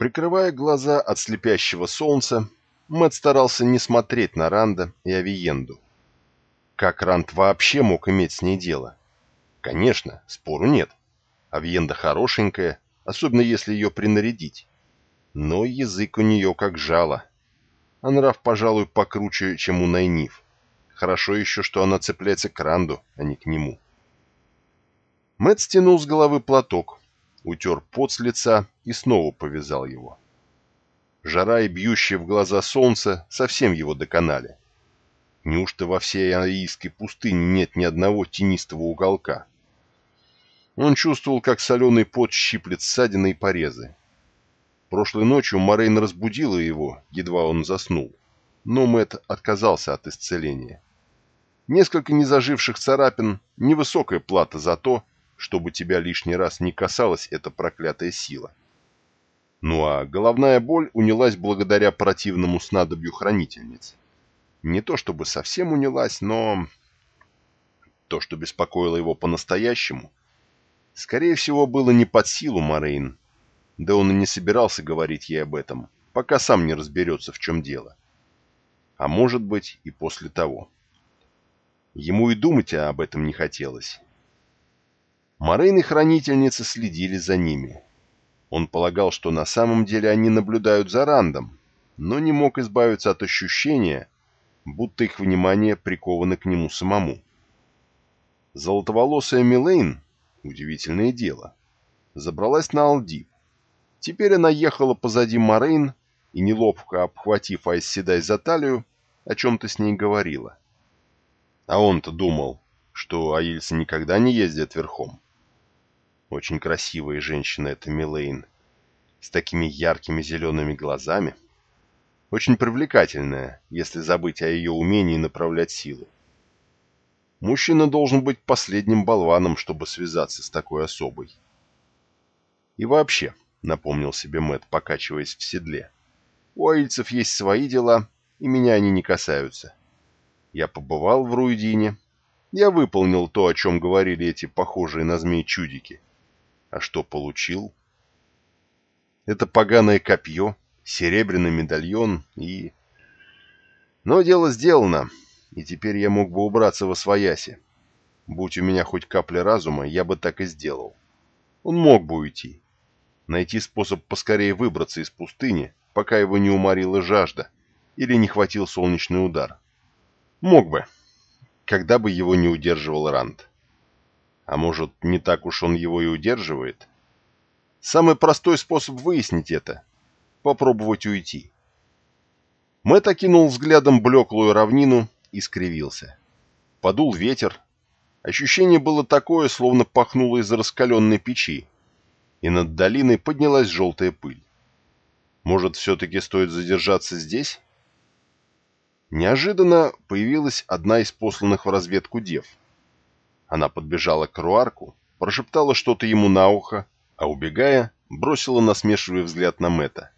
Прикрывая глаза от слепящего солнца, Мэтт старался не смотреть на Ранда и Авиенду. Как Ранд вообще мог иметь с ней дело? Конечно, спору нет. Авиенда хорошенькая, особенно если ее принарядить. Но язык у нее как жало. А нрав, пожалуй, покруче, чем у Найниф. Хорошо еще, что она цепляется к Ранду, а не к нему. Мэтт стянул с головы платок, утер пот с лица и снова повязал его. Жара и бьющее в глаза солнце совсем его доконали. Неужто во всей Аийской пустыне нет ни одного тенистого уголка? Он чувствовал, как соленый пот щиплет ссадины и порезы. Прошлой ночью Морейн разбудила его, едва он заснул, но Мэтт отказался от исцеления. Несколько незаживших царапин — невысокая плата за то, чтобы тебя лишний раз не касалась эта проклятая сила. Ну а головная боль унялась благодаря противному снадобью хранительниц. Не то чтобы совсем унялась, но... То, что беспокоило его по-настоящему, скорее всего, было не под силу Морейн. Да он и не собирался говорить ей об этом, пока сам не разберется, в чем дело. А может быть, и после того. Ему и думать об этом не хотелось. Морейн и хранительницы следили за ними. Он полагал, что на самом деле они наблюдают за Рандом, но не мог избавиться от ощущения, будто их внимание приковано к нему самому. Золотоволосая Милейн, удивительное дело, забралась на Алдип. Теперь она ехала позади Морейн и, неловко обхватив Айсседай за талию, о чем-то с ней говорила. А он-то думал, что аильцы никогда не ездят верхом. Очень красивая женщина эта Милейн. С такими яркими зелеными глазами. Очень привлекательная, если забыть о ее умении направлять силу. Мужчина должен быть последним болваном, чтобы связаться с такой особой. И вообще, напомнил себе Мэт, покачиваясь в седле, у аильцев есть свои дела, и меня они не касаются. Я побывал в Руидине, я выполнил то, о чем говорили эти похожие на змей чудики. А что получил? Это поганое копье, серебряный медальон и... Но дело сделано, и теперь я мог бы убраться во свояси. Будь у меня хоть капля разума, я бы так и сделал. Он мог бы уйти. Найти способ поскорее выбраться из пустыни, пока его не уморила жажда или не хватил солнечный удар. Мог бы, когда бы его не удерживал Ранд. А может, не так уж он его и удерживает? Самый простой способ выяснить это — попробовать уйти. Мэтт окинул взглядом блеклую равнину и скривился. Подул ветер. Ощущение было такое, словно пахнуло из раскаленной печи, и над долиной поднялась желтая пыль. Может, все-таки стоит задержаться здесь? Неожиданно появилась одна из посланных в разведку дев — она подбежала к Руарку, прошептала что-то ему на ухо, а убегая, бросила насмешливый взгляд на Мэтта.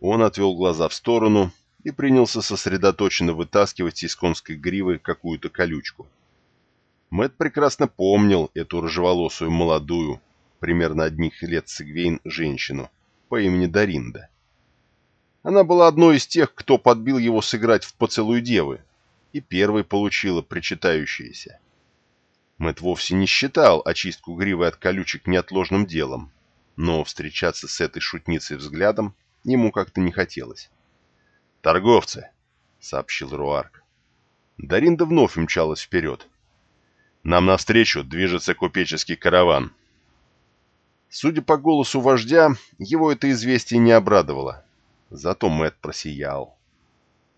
Он отвел глаза в сторону и принялся сосредоточенно вытаскивать из конской гривы какую-то колючку. Мэт прекрасно помнил эту рыжеволосую молодую, примерно одних лет Сигвейн, женщину по имени Даринда. Она была одной из тех, кто подбил его сыграть в «Поцелуй девы», и первой получила причитающееся. Мэт вовсе не считал очистку гривы от колючек неотложным делом, но встречаться с этой шутницей взглядом ему как-то не хотелось. «Торговцы!» — сообщил Руарк. Даринда вновь умчалась вперед. «Нам навстречу движется купеческий караван». Судя по голосу вождя, его это известие не обрадовало. Зато Мэт просиял.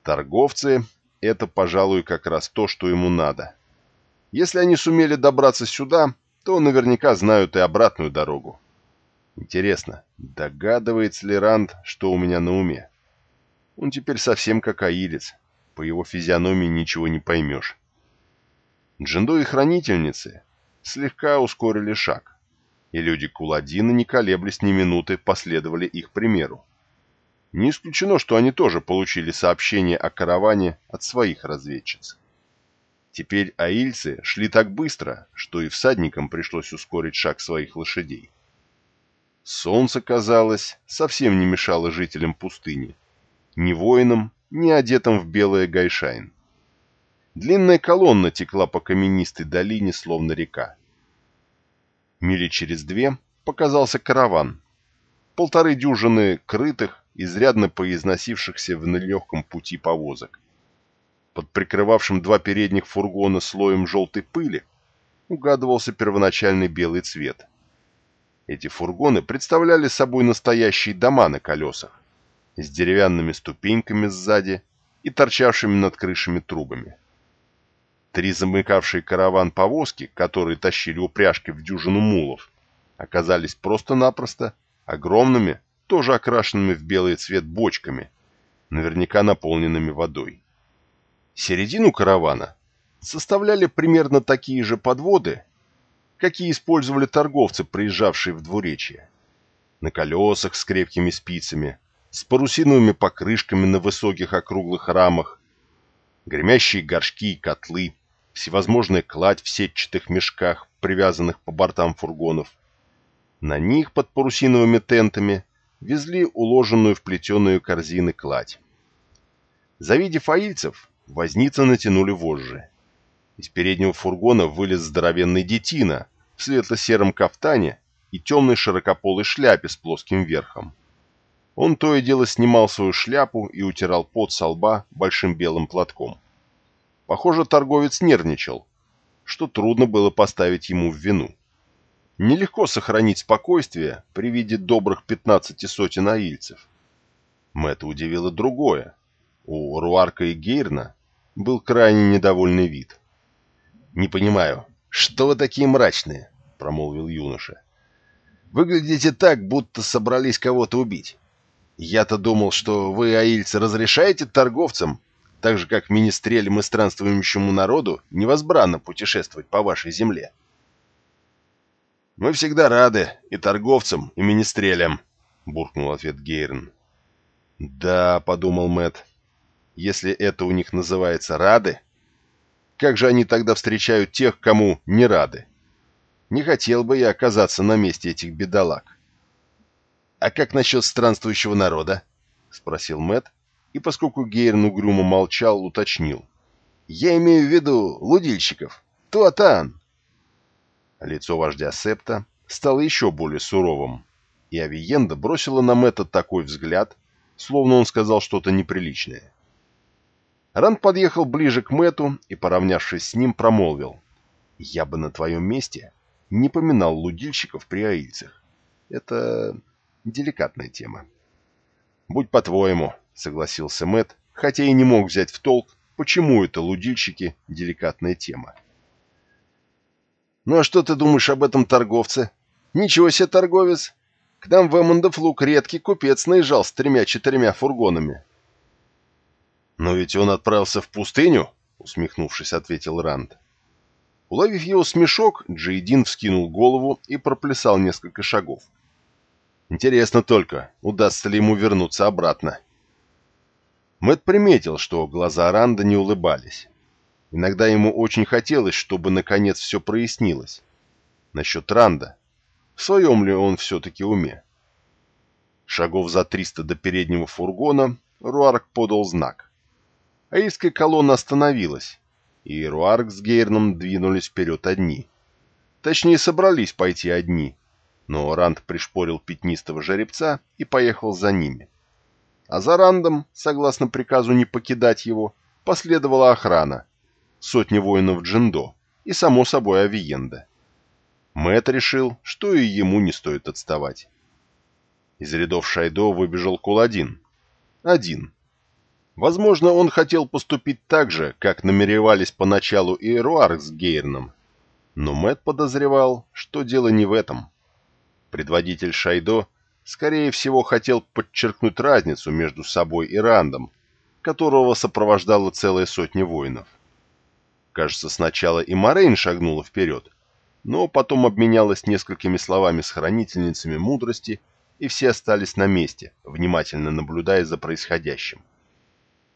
Торговцы — это, пожалуй, как раз то, что ему надо. Если они сумели добраться сюда, то наверняка знают и обратную дорогу. Интересно, догадывается ли Ранд, что у меня на уме? Он теперь совсем как аилец. По его физиономии ничего не поймешь. Джиндо и хранительницы слегка ускорили шаг, и люди Куладина, не колеблясь ни минуты, последовали их примеру. Не исключено, что они тоже получили сообщение о караване от своих разведчиц. Теперь аильцы шли так быстро, что и всадникам пришлось ускорить шаг своих лошадей. Солнце, казалось, совсем не мешало жителям пустыни, ни воинам, ни одетым в белое гайшайн. Длинная колонна текла по каменистой долине, словно река. Мили через две показался караван. Полторы дюжины крытых, изрядно поизносившихся в нелегком пути повозок. Под прикрывавшим два передних фургона слоем желтой пыли угадывался первоначальный белый цвет. Эти фургоны представляли собой настоящие дома на колесах, с деревянными ступеньками сзади и торчавшими над крышами трубами. Три замыкавшие караван повозки, которые тащили упряжки в дюжину мулов, оказались просто-напросто огромными, тоже окрашенными в белый цвет бочками, наверняка наполненными водой. Середину каравана составляли примерно такие же подводы, какие использовали торговцы, приезжавшие в двуречье. На колесах с крепкими спицами, с парусиновыми покрышками на высоких округлых рамах, гремящие горшки и котлы, всевозможная кладь в сетчатых мешках, привязанных по бортам фургонов. На них под парусиновыми тентами везли уложенную в плетеную корзины кладь. Завидев аильцев, возницы натянули вожжи. Из переднего фургона вылез здоровенный детина в светло-сером кафтане и темной широкополой шляпе с плоским верхом. Он то и дело снимал свою шляпу и утирал пот со лба большим белым платком. Похоже, торговец нервничал, что трудно было поставить ему в вину. Нелегко сохранить спокойствие при виде добрых пятнадцати сотен аильцев. Мэтта удивило другое. У Руарка и Гейрна был крайне недовольный вид. «Не понимаю, что вы такие мрачные?» — промолвил юноша. «Выглядите так, будто собрались кого-то убить. Я-то думал, что вы, аильцы, разрешаете торговцам так же как министрелям и странствующему народу, невозбранно путешествовать по вашей земле. «Мы всегда рады и торговцам, и министрелям», — буркнул ответ Гейрн. «Да», — подумал Мэт, — «если это у них называется рады, как же они тогда встречают тех, кому не рады? Не хотел бы я оказаться на месте этих бедолаг». «А как насчет странствующего народа?» — спросил Мэт, и поскольку Гейрн угрюмо молчал, уточнил. «Я имею в виду лудильщиков. Туатан!» Лицо вождя Септа стало еще более суровым, и Авиенда бросила на Мэтта такой взгляд, словно он сказал что-то неприличное. Ранд подъехал ближе к Мэту и, поравнявшись с ним, промолвил. «Я бы на твоем месте не поминал лудильщиков при аильцах. Это деликатная тема». «Будь по-твоему», — согласился Мэт, хотя и не мог взять в толк, почему это лудильщики — деликатная тема. «Ну а что ты думаешь об этом торговце? Ничего себе торговец! К нам в Эммондов лук редкий купец наезжал с тремя-четырьмя фургонами». «Но ведь он отправился в пустыню?» — усмехнувшись, ответил Ранд. Уловив его смешок, Джейдин вскинул голову и проплясал несколько шагов. «Интересно только, удастся ли ему вернуться обратно?» Мэт приметил, что глаза Ранда не улыбались. Иногда ему очень хотелось, чтобы наконец все прояснилось. Насчет Ранда. В своем ли он все-таки уме? Шагов за триста до переднего фургона Руарк подал знак. Аильская колонна остановилась, и Руарк с Гейрном двинулись вперед одни. Точнее, собрались пойти одни, но Ранд пришпорил пятнистого жеребца и поехал за ними а за Рандом, согласно приказу не покидать его, последовала охрана, сотни воинов Джиндо и, само собой, Авиенда. Мэтт решил, что и ему не стоит отставать. Из рядов Шайдо выбежал Куладин. Один. Возможно, он хотел поступить так же, как намеревались поначалу и Эруарк с Гейрном. Но Мэтт подозревал, что дело не в этом. Предводитель Шайдо скорее всего, хотел подчеркнуть разницу между собой и Рандом, которого сопровождала целая сотня воинов. Кажется, сначала и Морейн шагнула вперед, но потом обменялась несколькими словами с хранительницами мудрости, и все остались на месте, внимательно наблюдая за происходящим.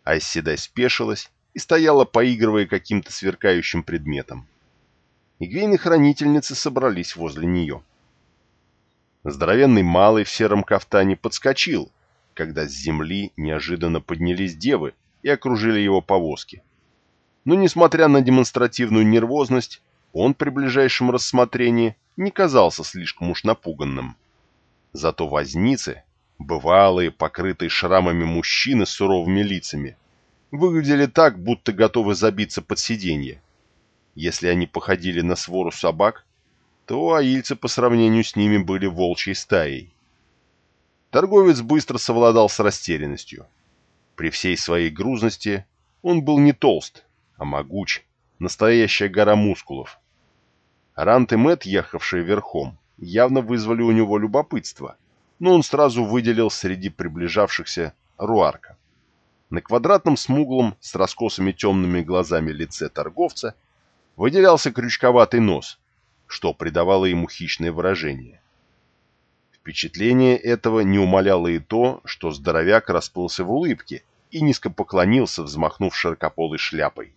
Айсседай спешилась и стояла, поигрывая каким-то сверкающим предметом. Игвейны-хранительницы собрались возле нее. Здоровенный малый в сером кафтане подскочил, когда с земли неожиданно поднялись девы и окружили его повозки. Но, несмотря на демонстративную нервозность, он при ближайшем рассмотрении не казался слишком уж напуганным. Зато возницы, бывалые, покрытые шрамами мужчины с суровыми лицами, выглядели так, будто готовы забиться под сиденье. Если они походили на свору собак, то аильцы по сравнению с ними были волчьей стаей. Торговец быстро совладал с растерянностью. При всей своей грузности он был не толст, а могуч, настоящая гора мускулов. Рант и Мэтт, ехавшие верхом, явно вызвали у него любопытство, но он сразу выделил среди приближавшихся Руарка. На квадратном смуглом с раскосыми темными глазами лице торговца выделялся крючковатый нос, что придавало ему хищное выражение. Впечатление этого не умаляло и то, что здоровяк расплылся в улыбке и низко поклонился, взмахнув широкополой шляпой.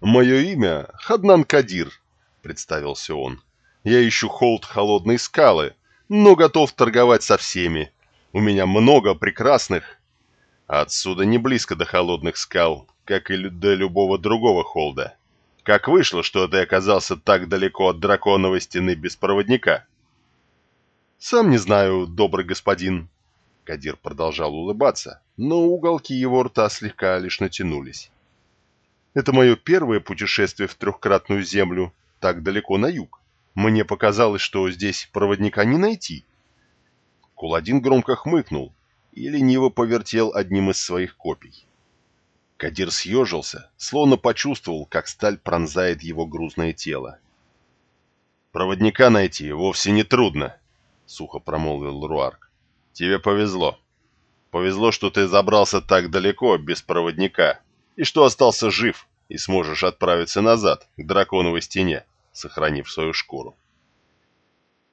«Мое имя Хаднан Кадир», — представился он. «Я ищу холд холодной скалы, но готов торговать со всеми. У меня много прекрасных...» «Отсюда не близко до холодных скал, как и до любого другого холда. Как вышло, что ты оказался так далеко от драконовой стены без проводника?» «Сам не знаю, добрый господин». Кадир продолжал улыбаться, но уголки его рта слегка лишь натянулись. «Это мое первое путешествие в трехкратную землю, так далеко на юг. Мне показалось, что здесь проводника не найти». Куладин громко хмыкнул и лениво повертел одним из своих копий. Кадир съежился, словно почувствовал, как сталь пронзает его грузное тело. «Проводника найти вовсе не трудно», — сухо промолвил Руарк. «Тебе повезло. Повезло, что ты забрался так далеко, без проводника, и что остался жив и сможешь отправиться назад, к драконовой стене, сохранив свою шкуру».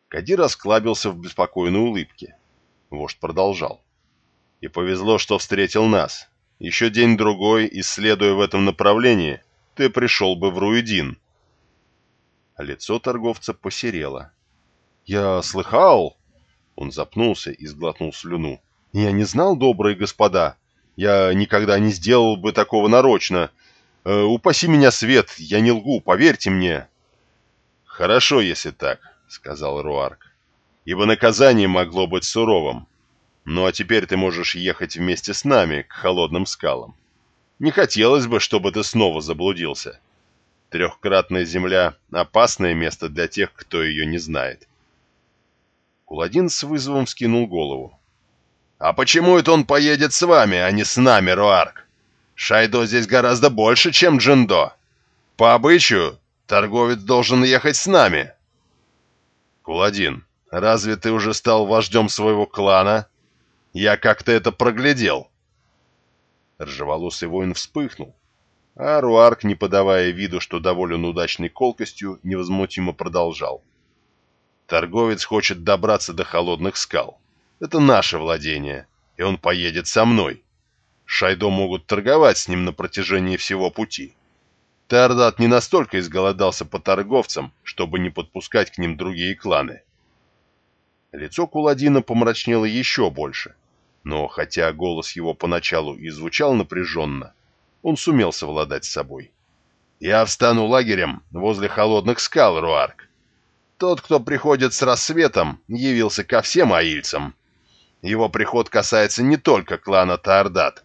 Кадир расклабился в беспокойной улыбке. Вождь продолжал. «И повезло, что встретил нас. Еще день-другой, исследуя в этом направлении, ты пришел бы в Руидин». Лицо торговца посерело. «Я слыхал...» Он запнулся и сглотнул слюну. «Я не знал, добрые господа. Я никогда не сделал бы такого нарочно. Э, упаси меня, Свет, я не лгу, поверьте мне». «Хорошо, если так», — сказал Руарк. «Ибо наказание могло быть суровым. Ну а теперь ты можешь ехать вместе с нами к холодным скалам. Не хотелось бы, чтобы ты снова заблудился. Трехкратная земля — опасное место для тех, кто ее не знает. Куладин с вызовом скинул голову. «А почему это он поедет с вами, а не с нами, Руарк? Шайдо здесь гораздо больше, чем Джиндо. По обычаю, торговец должен ехать с нами». «Куладин, разве ты уже стал вождем своего клана? Я как-то это проглядел». Ржеволосый воин вспыхнул, а Руарк, не подавая виду, что доволен удачной колкостью, невозмутимо продолжал. Торговец хочет добраться до холодных скал. Это наше владение, и он поедет со мной. Шайдо могут торговать с ним на протяжении всего пути. Теордат не настолько изголодался по торговцам, чтобы не подпускать к ним другие кланы. Лицо Куладина помрачнело еще больше, но хотя голос его поначалу и звучал напряженно, он сумел совладать с собой. «Я встану лагерем возле холодных скал, Руарк. Тот, кто приходит с рассветом, явился ко всем аильцам. Его приход касается не только клана Таордат.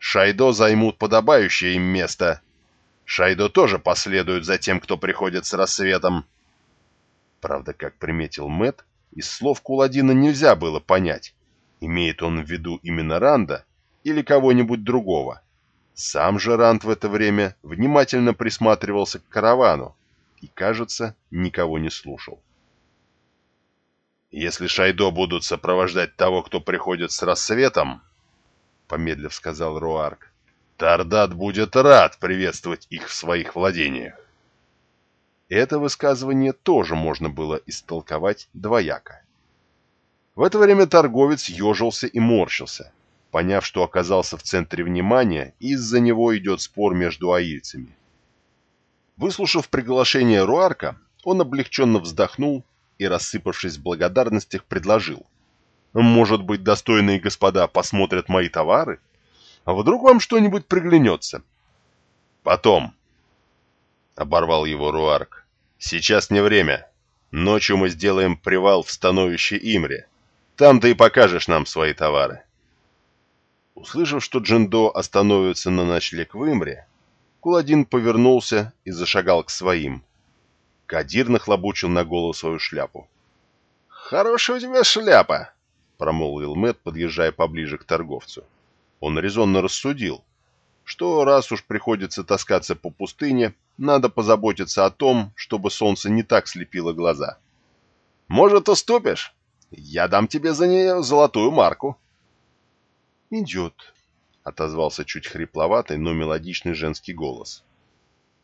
Шайдо займут подобающее им место. Шайдо тоже последует за тем, кто приходит с рассветом. Правда, как приметил Мэт, из слов Куладина нельзя было понять, имеет он в виду именно Ранда или кого-нибудь другого. Сам же Ранд в это время внимательно присматривался к каравану, и, кажется, никого не слушал. «Если Шайдо будут сопровождать того, кто приходит с рассветом, — помедлив сказал Руарк, — Тардат будет рад приветствовать их в своих владениях. Это высказывание тоже можно было истолковать двояко. В это время торговец ежился и морщился, поняв, что оказался в центре внимания, и из-за него идет спор между аильцами. Выслушав приглашение Руарка, он облегченно вздохнул и, рассыпавшись в благодарностях, предложил. «Может быть, достойные господа посмотрят мои товары? А вдруг вам что-нибудь приглянется?» «Потом», — оборвал его Руарк. «Сейчас не время. Ночью мы сделаем привал в становище Имре. Там ты и покажешь нам свои товары». Услышав, что Джиндо остановится на ночлег в Имре, Куладин повернулся и зашагал к своим. Кадир нахлобучил на голову свою шляпу. «Хорошая у тебя шляпа!» — промолвил Мэт, подъезжая поближе к торговцу. Он резонно рассудил, что раз уж приходится таскаться по пустыне, надо позаботиться о том, чтобы солнце не так слепило глаза. «Может, уступишь? Я дам тебе за нее золотую марку». «Идет», — отозвался чуть хрипловатый, но мелодичный женский голос.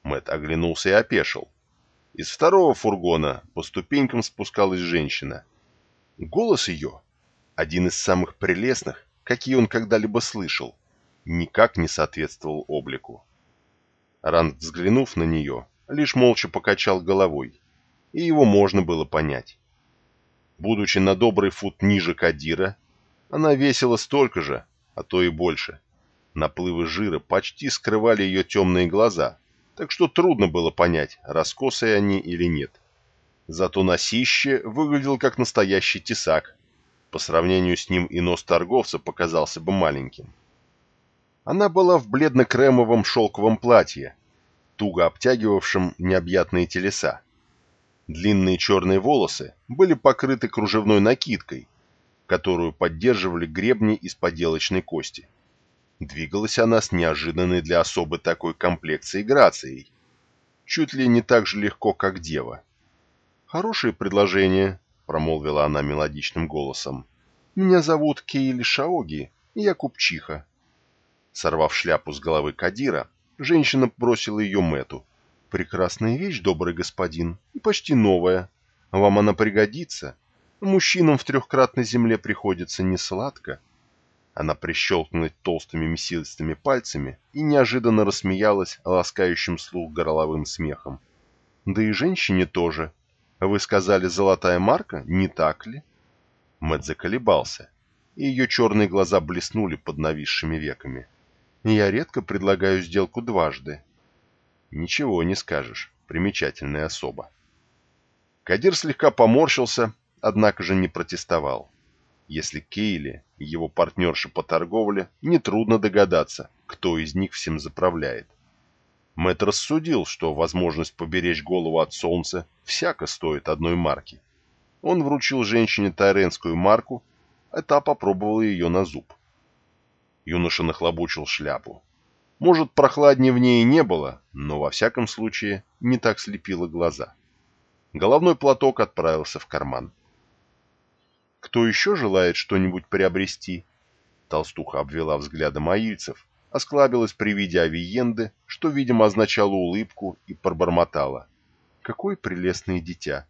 Мэт оглянулся и опешил. Из второго фургона по ступенькам спускалась женщина. Голос ее, один из самых прелестных, какие он когда-либо слышал, никак не соответствовал облику. Ранд, взглянув на нее, лишь молча покачал головой, и его можно было понять. Будучи на добрый фут ниже Кадира, она весила столько же, а то и больше. Наплывы жира почти скрывали ее темные глаза, так что трудно было понять, раскосые они или нет. Зато носище выглядел как настоящий тесак. По сравнению с ним и нос торговца показался бы маленьким. Она была в бледно-кремовом шелковом платье, туго обтягивавшем необъятные телеса. Длинные черные волосы были покрыты кружевной накидкой, которую поддерживали гребни из поделочной кости. Двигалась она с неожиданной для особы такой комплекции грацией. Чуть ли не так же легко, как дева. «Хорошее предложение», — промолвила она мелодичным голосом. «Меня зовут Кейли Шаоги, и я купчиха». Сорвав шляпу с головы Кадира, женщина бросила ее Мэту. «Прекрасная вещь, добрый господин, и почти новая. Вам она пригодится. Мужчинам в трехкратной земле приходится не сладко. Она прищелкнула толстыми мясистыми пальцами и неожиданно рассмеялась ласкающим слух горловым смехом. «Да и женщине тоже. Вы сказали, золотая марка, не так ли?» Мэтт заколебался, и ее черные глаза блеснули под нависшими веками. «Я редко предлагаю сделку дважды». «Ничего не скажешь. Примечательная особа». Кадир слегка поморщился, однако же не протестовал. Если Кейли и его партнерша по торговле, нетрудно догадаться, кто из них всем заправляет. Мэтт рассудил, что возможность поберечь голову от солнца всяко стоит одной марки. Он вручил женщине тайренскую марку, а та попробовала ее на зуб. Юноша нахлобучил шляпу. Может, прохладнее в ней не было, но во всяком случае не так слепило глаза. Головной платок отправился в карман. Кто еще желает что-нибудь приобрести?» Толстуха обвела взглядом аильцев, осклабилась при виде авиенды, что, видимо, означало улыбку, и пробормотала. «Какое прелестное дитя!»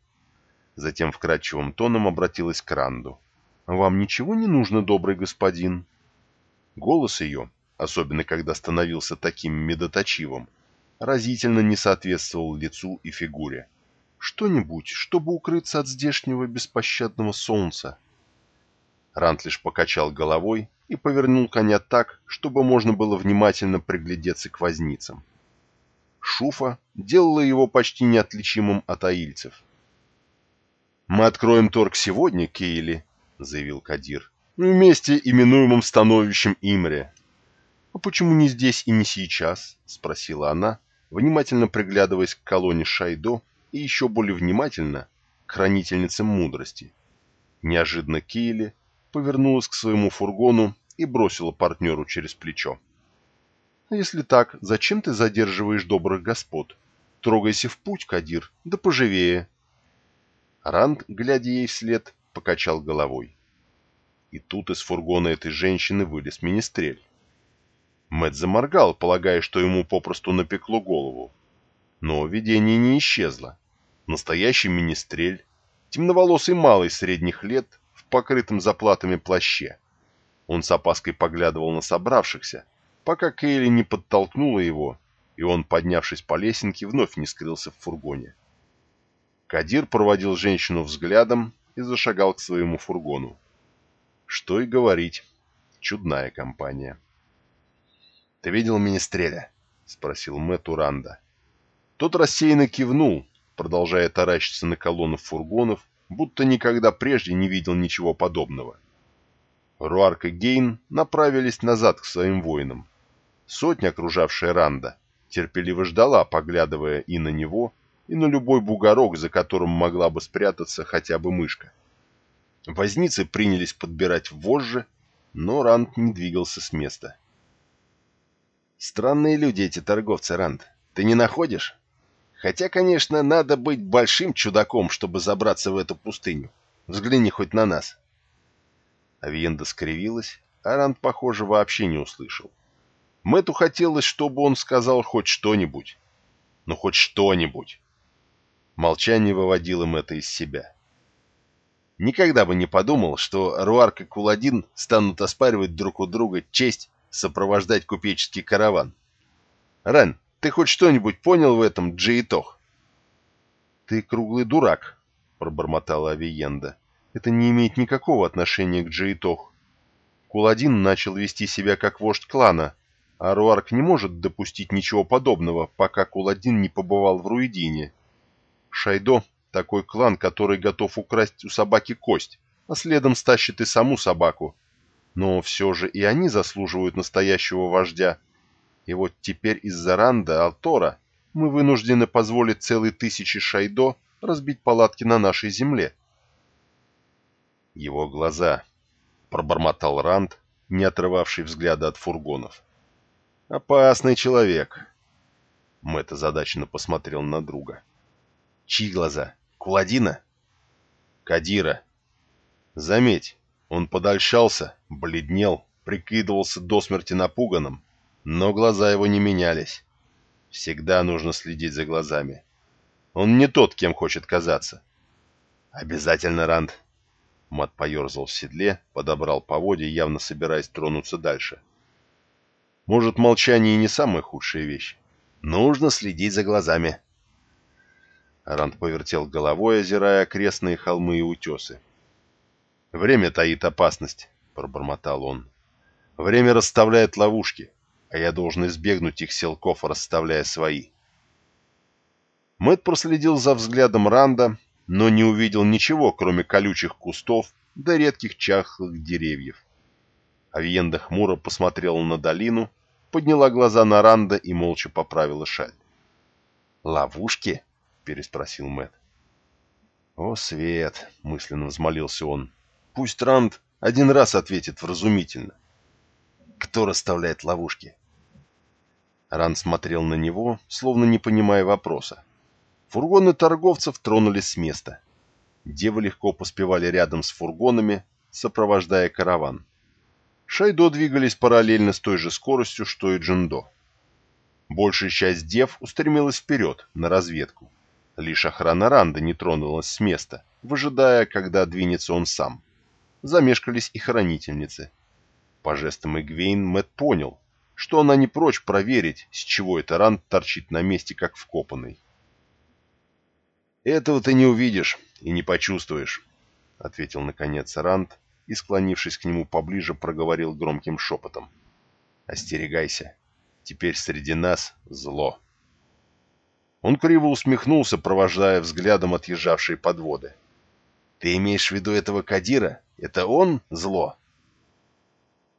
Затем вкрадчивым тоном обратилась к Ранду. «Вам ничего не нужно, добрый господин?» Голос ее, особенно когда становился таким медоточивым, разительно не соответствовал лицу и фигуре. «Что-нибудь, чтобы укрыться от здешнего беспощадного солнца». Рант лишь покачал головой и повернул коня так, чтобы можно было внимательно приглядеться к возницам. Шуфа делала его почти неотличимым от аильцев. «Мы откроем торг сегодня, Кейли», — заявил Кадир, — «вместе именуемым становищем Имре». «А почему не здесь и не сейчас?» — спросила она, внимательно приглядываясь к колонне Шайдо и еще более внимательно к хранительнице мудрости. Неожиданно Кейли повернулась к своему фургону и бросила партнеру через плечо. «Если так, зачем ты задерживаешь добрых господ? Трогайся в путь, Кадир, да поживее». Ранд, глядя ей вслед, покачал головой. И тут из фургона этой женщины вылез министрель. Мэт заморгал, полагая, что ему попросту напекло голову. Но видение не исчезло. Настоящий министрель, темноволосый малый средних лет, покрытом заплатами плаще. Он с опаской поглядывал на собравшихся, пока Кейли не подтолкнула его, и он, поднявшись по лесенке, вновь не скрылся в фургоне. Кадир проводил женщину взглядом и зашагал к своему фургону. Что и говорить, чудная компания. «Ты видел Министреля?» — спросил Мэтт Уранда. Тот рассеянно кивнул, продолжая таращиться на колонну фургонов, будто никогда прежде не видел ничего подобного. Руарк и Гейн направились назад к своим воинам. Сотня, окружавшая Ранда, терпеливо ждала, поглядывая и на него, и на любой бугорок, за которым могла бы спрятаться хотя бы мышка. Возницы принялись подбирать вожжи, но Ранд не двигался с места. «Странные люди эти торговцы, Ранд. Ты не находишь? Хотя, конечно, надо быть большим чудаком, чтобы забраться в эту пустыню. Взгляни хоть на нас». Авиенда скривилась, а Ранд, похоже, вообще не услышал. Мэту хотелось, чтобы он сказал хоть что-нибудь. Ну, хоть что-нибудь. Молчание выводило Мэтта из себя. Никогда бы не подумал, что Руарк и Куладин станут оспаривать друг у друга честь сопровождать купеческий караван. Рен, ты хоть что-нибудь понял в этом, Джиитох? Ты круглый дурак, пробормотала Авиенда. Это не имеет никакого отношения к Джиитох. Куладин начал вести себя как вождь клана, а Руарк не может допустить ничего подобного, пока Куладин не побывал в Руидине. Шайдо — такой клан, который готов украсть у собаки кость, а следом стащит и саму собаку. Но все же и они заслуживают настоящего вождя. И вот теперь из-за Ранда Алтора мы вынуждены позволить целой тысячи Шайдо разбить палатки на нашей земле. Его глаза, пробормотал Ранд, не отрывавший взгляда от фургонов. Опасный человек. Мэтт озадаченно посмотрел на друга. Чьи глаза? Куладина? Кадира. Заметь, он подольщался, бледнел, прикидывался до смерти напуганным, но глаза его не менялись. Всегда нужно следить за глазами. Он не тот, кем хочет казаться. Обязательно, Ранд. Мат поерзал в седле, подобрал поводья, явно собираясь тронуться дальше. Может, молчание и не самая худшая вещь. Нужно следить за глазами. Ранд повертел головой, озирая окрестные холмы и утесы. «Время таит опасность», — пробормотал он. «Время расставляет ловушки, а я должен избегнуть их селков, расставляя свои». Мэт проследил за взглядом Ранда, но не увидел ничего, кроме колючих кустов да редких чахлых деревьев. Авиенда хмуро посмотрела на долину, подняла глаза на Ранда и молча поправила шаль. «Ловушки?» — переспросил Мэт. «О, Свет!» — мысленно взмолился он. «Пусть Ранд один раз ответит вразумительно. Кто расставляет ловушки?» Ранд смотрел на него, словно не понимая вопроса. Фургоны торговцев тронулись с места. Девы легко поспевали рядом с фургонами, сопровождая караван. Шайдо двигались параллельно с той же скоростью, что и Джиндо. Большая часть дев устремилась вперед, на разведку. Лишь охрана Ранда не тронулась с места, выжидая, когда двинется он сам. Замешкались и хранительницы. По жестам Игвейн Мэтт понял, что она не прочь проверить, с чего это Ранд торчит на месте, как вкопанный. «Этого ты не увидишь и не почувствуешь», — ответил наконец Ранд и, склонившись к нему поближе, проговорил громким шепотом. «Остерегайся. Теперь среди нас зло». Он криво усмехнулся, провожая взглядом отъезжавшие подводы. «Ты имеешь в виду этого Кадира? Это он зло?»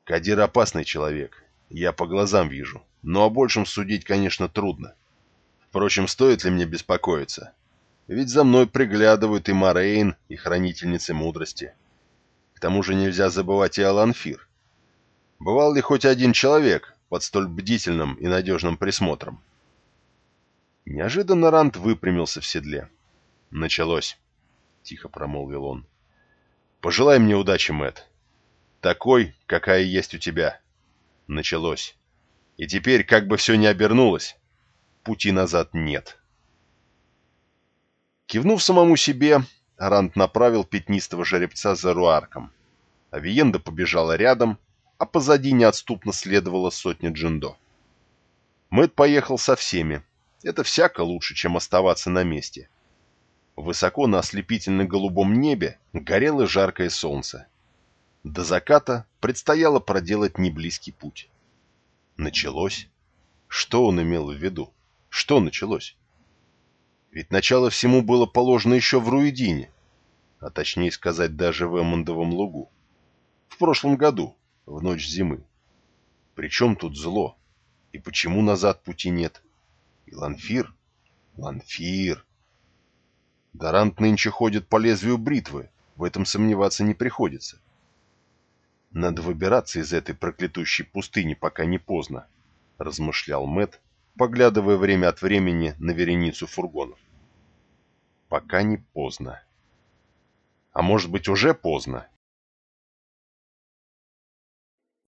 «Кадир опасный человек. Я по глазам вижу. Но о большем судить, конечно, трудно. Впрочем, стоит ли мне беспокоиться? Ведь за мной приглядывают и Морейн, и Хранительницы Мудрости. К тому же нельзя забывать и Аланфир. Бывал ли хоть один человек под столь бдительным и надежным присмотром?» Неожиданно Рант выпрямился в седле. «Началось», — тихо промолвил он. «Пожелай мне удачи, Мэт. Такой, какая есть у тебя. Началось. И теперь, как бы все ни обернулось, пути назад нет». Кивнув самому себе, Рант направил пятнистого жеребца за Руарком. Авиенда побежала рядом, а позади неотступно следовала сотня джиндо. Мэт поехал со всеми, это всяко лучше, чем оставаться на месте. Высоко на ослепительно-голубом небе горело жаркое солнце. До заката предстояло проделать неблизкий путь. Началось? Что он имел в виду? Что началось? Ведь начало всему было положено еще в Руидине, а точнее сказать даже в Эммондовом лугу. В прошлом году, в ночь зимы. Причем тут зло? И почему назад пути нет? И Ланфир? Ланфир! Дарант нынче ходит по лезвию бритвы, в этом сомневаться не приходится. Надо выбираться из этой проклятущей пустыни, пока не поздно, размышлял Мэт, поглядывая время от времени на вереницу фургонов. Пока не поздно. А может быть уже поздно?